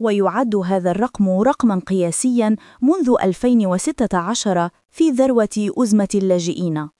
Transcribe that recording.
ويعد هذا الرقم رقما قياسيا منذ 2016 في ذروة أزمة اللاجئين.